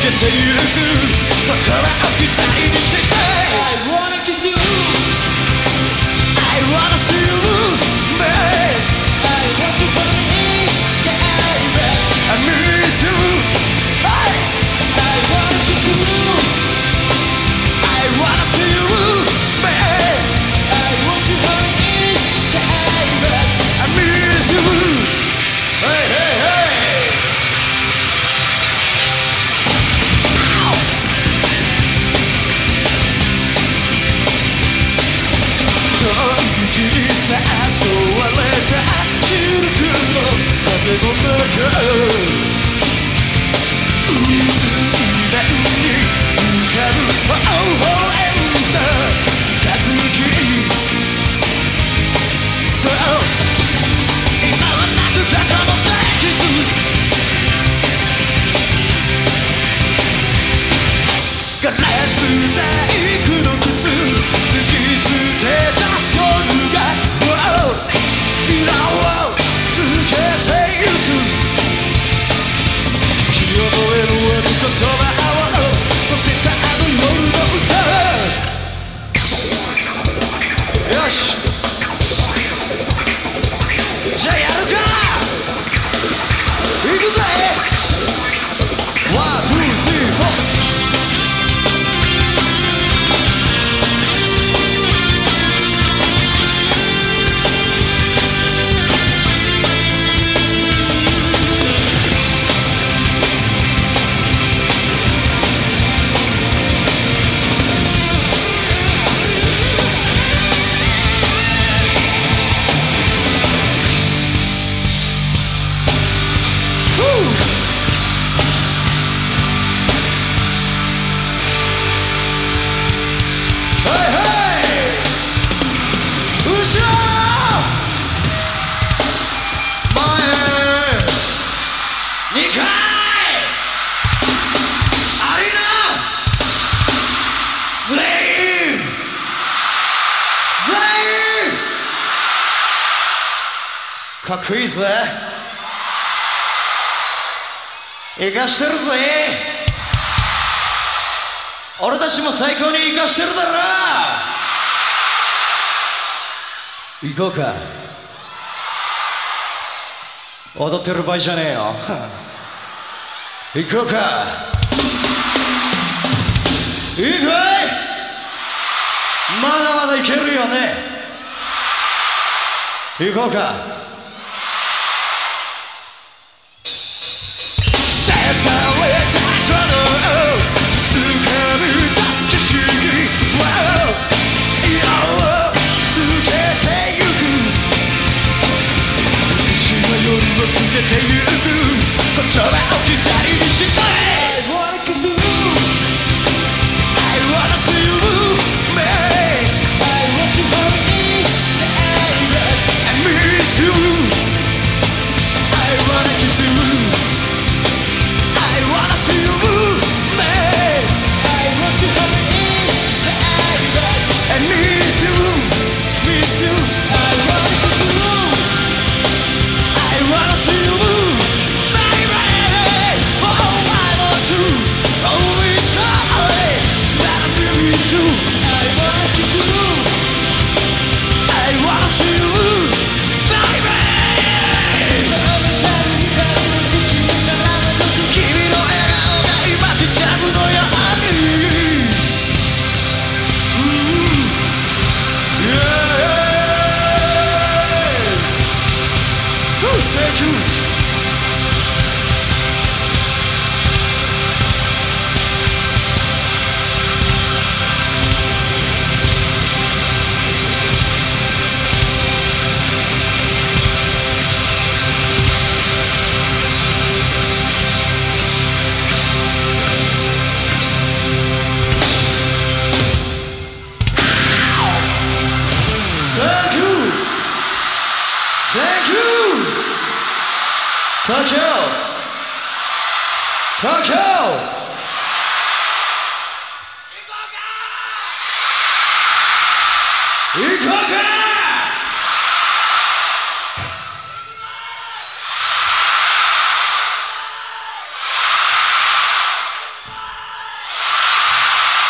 けてゆくだから飽きたいにして回アリーナスレインスかっこいいぜ。生かしてるぜ俺たちも最高に生かしてるだろ行こうか。踊ってる場合じゃねえよ。行こうか。いくわい？まだまだいけるよね。行こうか。出さたつかみたは色。をつけてゆく夜をつけてゆく。言葉を刻りにして search you Tokyo! Tokyo! Ikoka! Ikoka!